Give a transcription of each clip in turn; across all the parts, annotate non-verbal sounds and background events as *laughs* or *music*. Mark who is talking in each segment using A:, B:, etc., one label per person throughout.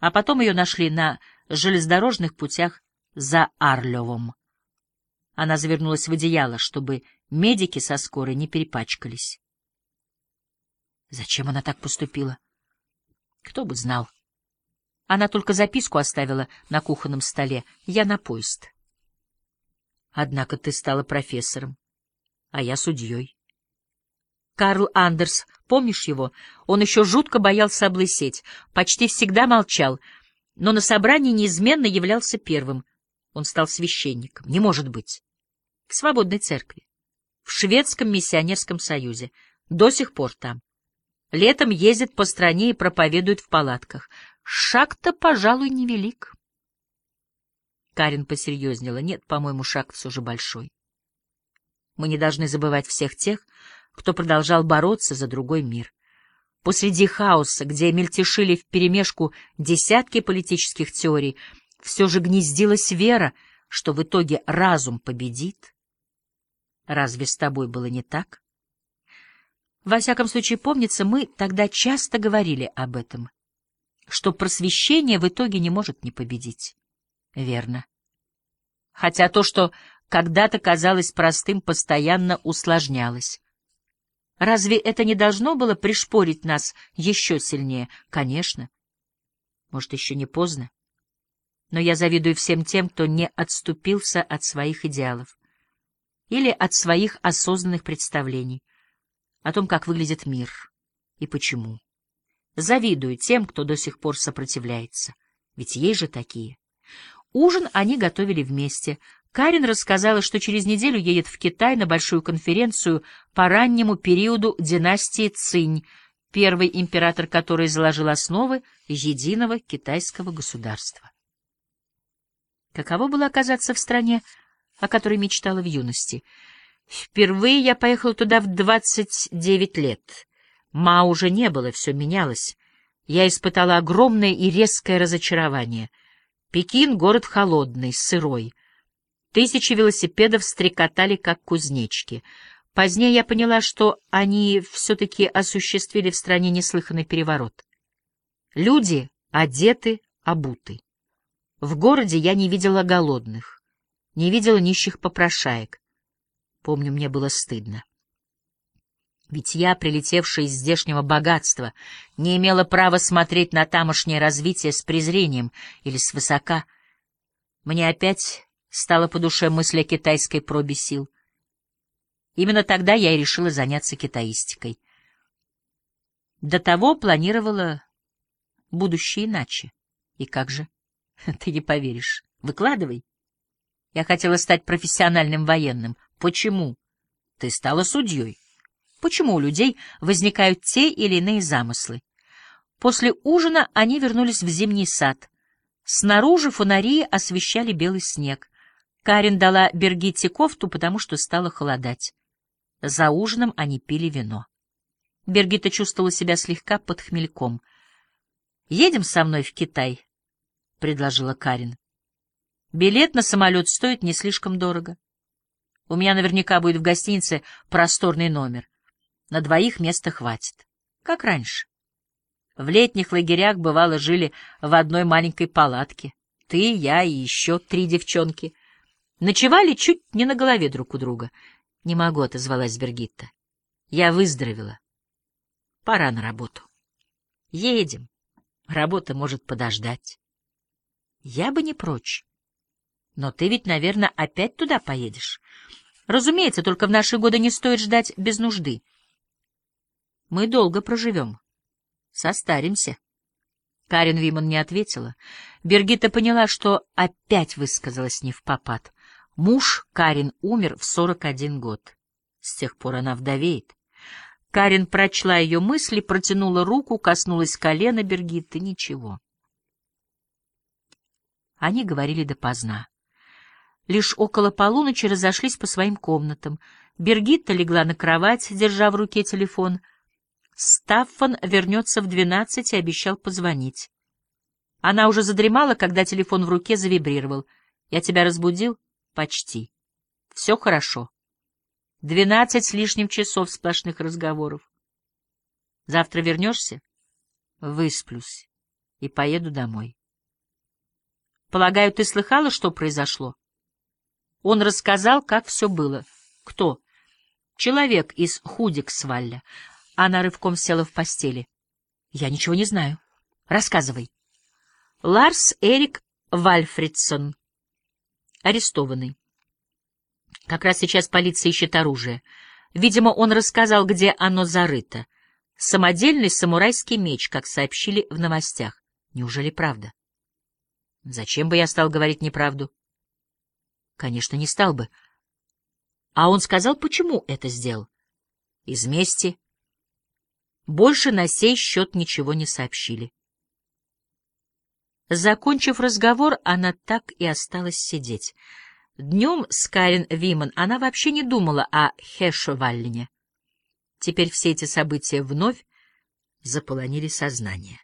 A: а потом ее нашли на железнодорожных путях за Арлевом. Она завернулась в одеяло, чтобы медики со скорой не перепачкались. Зачем она так поступила? Кто бы знал. Она только записку оставила на кухонном столе. Я на поезд. Однако ты стала профессором, а я судьей. Карл Андерс, помнишь его? Он еще жутко боялся облысеть, почти всегда молчал, но на собрании неизменно являлся первым. Он стал священником. Не может быть. В свободной церкви. В шведском миссионерском союзе. До сих пор там. Летом ездит по стране и проповедует в палатках. Шаг-то, пожалуй, невелик. Карин посерьезнела. Нет, по-моему, шаг все же большой. Мы не должны забывать всех тех, кто продолжал бороться за другой мир. Посреди хаоса, где мельтешили вперемешку десятки политических теорий, все же гнездилась вера, что в итоге разум победит. Разве с тобой было не так? Во всяком случае, помнится, мы тогда часто говорили об этом, что просвещение в итоге не может не победить. Верно. Хотя то, что когда-то казалось простым, постоянно усложнялось. Разве это не должно было пришпорить нас еще сильнее? Конечно. Может, еще не поздно. Но я завидую всем тем, кто не отступился от своих идеалов или от своих осознанных представлений о том, как выглядит мир и почему. Завидую тем, кто до сих пор сопротивляется, ведь есть же такие. Ужин они готовили вместе. Карин рассказала, что через неделю едет в Китай на большую конференцию по раннему периоду династии Цинь, первый император которой заложил основы единого китайского государства. Каково было оказаться в стране, о которой мечтала в юности? Впервые я поехала туда в двадцать девять лет. Ма уже не было, все менялось. Я испытала огромное и резкое разочарование — Пекин — город холодный, сырой. Тысячи велосипедов стрекотали, как кузнечки. Позднее я поняла, что они все-таки осуществили в стране неслыханный переворот. Люди одеты, обуты. В городе я не видела голодных, не видела нищих попрошаек. Помню, мне было стыдно. Ведь я, прилетевшая из здешнего богатства, не имела права смотреть на тамошнее развитие с презрением или свысока. Мне опять стала по душе мысль о китайской пробе сил. Именно тогда я и решила заняться китаистикой. До того планировала будущее иначе. И как же? *laughs* Ты не поверишь. Выкладывай. Я хотела стать профессиональным военным. Почему? Ты стала судьей. Почему у людей возникают те или иные замыслы? После ужина они вернулись в зимний сад. Снаружи фонари освещали белый снег. Карин дала Бергитте кофту, потому что стало холодать. За ужином они пили вино. Бергита чувствовала себя слегка под хмельком. «Едем со мной в Китай», — предложила Карин. «Билет на самолет стоит не слишком дорого. У меня наверняка будет в гостинице просторный номер. На двоих места хватит. Как раньше. В летних лагерях, бывало, жили в одной маленькой палатке. Ты, я и еще три девчонки. Ночевали чуть не на голове друг у друга. Не могу, — отозвалась Бергитта. Я выздоровела. Пора на работу. Едем. Работа может подождать. Я бы не прочь. Но ты ведь, наверное, опять туда поедешь. Разумеется, только в наши годы не стоит ждать без нужды. Мы долго проживем. Состаримся. Карин Виман не ответила. Бергита поняла, что опять высказалась не в попад. Муж Карин умер в сорок один год. С тех пор она вдовеет. Карин прочла ее мысли, протянула руку, коснулась колена Бергитты. Ничего. Они говорили допоздна. Лишь около полуночи разошлись по своим комнатам. Бергитта легла на кровать, держа в руке телефон — Стаффан вернется в двенадцать и обещал позвонить. Она уже задремала, когда телефон в руке завибрировал. «Я тебя разбудил?» «Почти. Все хорошо. Двенадцать с лишним часов сплошных разговоров. Завтра вернешься?» «Высплюсь. и поеду домой. Полагаю, ты слыхала, что произошло? Он рассказал, как все было. Кто? Человек из Худиксвалля. Она рывком села в постели. Я ничего не знаю. Рассказывай. Ларс Эрик Вальфридсон. Арестованный. Как раз сейчас полиция ищет оружие. Видимо, он рассказал, где оно зарыто. Самодельный самурайский меч, как сообщили в новостях. Неужели правда? Зачем бы я стал говорить неправду? Конечно, не стал бы. А он сказал, почему это сделал? Из мести. Больше на сей счет ничего не сообщили. Закончив разговор, она так и осталась сидеть. Днем с Карен Виман она вообще не думала о Хешеваллине. Теперь все эти события вновь заполонили сознание.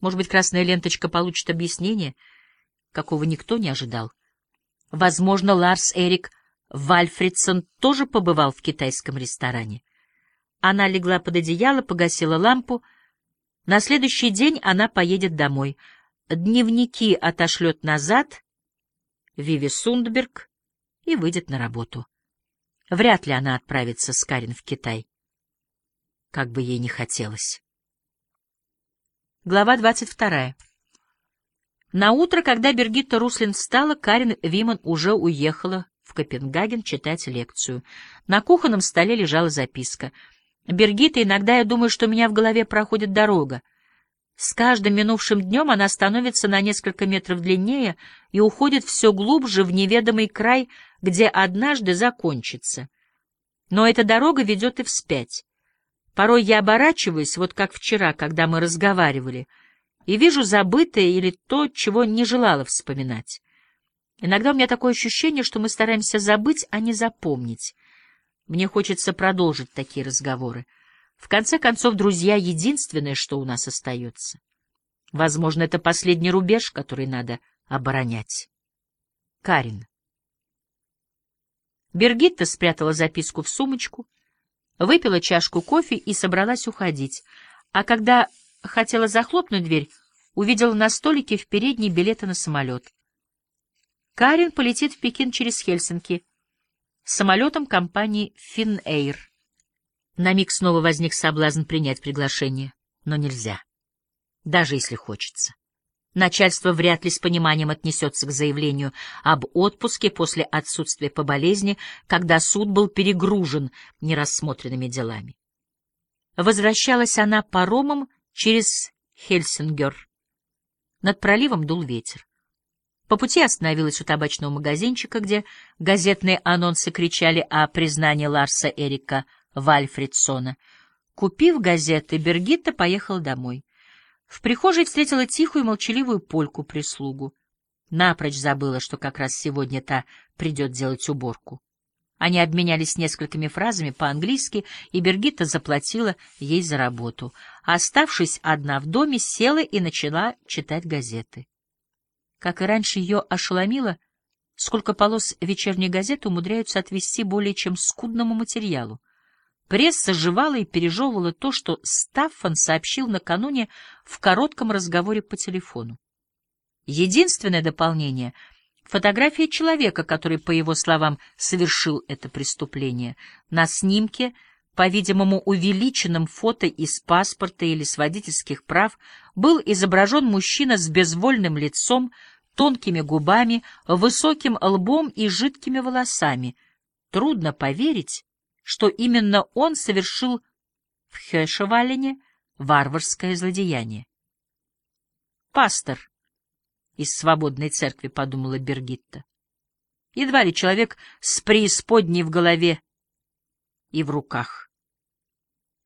A: Может быть, красная ленточка получит объяснение, какого никто не ожидал. Возможно, Ларс Эрик Вальфридсон тоже побывал в китайском ресторане. Она легла под одеяло, погасила лампу. На следующий день она поедет домой. Дневники отошлет назад Виви Сундберг и выйдет на работу. Вряд ли она отправится с Карин в Китай. Как бы ей не хотелось. Глава двадцать вторая. На утро, когда Бергитта Руслин встала, Карин Виман уже уехала в Копенгаген читать лекцию. На кухонном столе лежала записка. «Бергитта, иногда я думаю, что у меня в голове проходит дорога. С каждым минувшим днем она становится на несколько метров длиннее и уходит все глубже в неведомый край, где однажды закончится. Но эта дорога ведет и вспять. Порой я оборачиваюсь, вот как вчера, когда мы разговаривали, и вижу забытое или то, чего не желала вспоминать. Иногда у меня такое ощущение, что мы стараемся забыть, а не запомнить. Мне хочется продолжить такие разговоры. В конце концов, друзья — единственное, что у нас остается. Возможно, это последний рубеж, который надо оборонять. Карин. Бергитта спрятала записку в сумочку, выпила чашку кофе и собралась уходить, а когда хотела захлопнуть дверь, увидела на столике в передней билеты на самолет. Карин полетит в Пекин через Хельсинки самолетом компании Finnair. На миг снова возник соблазн принять приглашение, но нельзя, даже если хочется. Начальство вряд ли с пониманием отнесется к заявлению об отпуске после отсутствия по болезни, когда суд был перегружен нерассмотренными делами. Возвращалась она паромом через Хельсингер. Над проливом дул ветер. По пути остановилась у табачного магазинчика, где газетные анонсы кричали о признании Ларса Эрика Вальфридсона. Купив газеты, Бергитта поехала домой. В прихожей встретила тихую молчаливую польку-прислугу. Напрочь забыла, что как раз сегодня та придет делать уборку. Они обменялись несколькими фразами по-английски, и Бергитта заплатила ей за работу. оставшись одна в доме, села и начала читать газеты. Как и раньше ее ошеломило, сколько полос вечерней газеты умудряются отвести более чем скудному материалу. Пресса жевала и пережевывала то, что Стаффан сообщил накануне в коротком разговоре по телефону. Единственное дополнение — фотография человека, который, по его словам, совершил это преступление. На снимке, по-видимому, увеличенном фото из паспорта или с водительских прав, был изображен мужчина с безвольным лицом, тонкими губами, высоким лбом и жидкими волосами. Трудно поверить, что именно он совершил в Хешевалине варварское злодеяние. «Пастор из свободной церкви», — подумала Бергитта. Едва ли человек с преисподней в голове и в руках.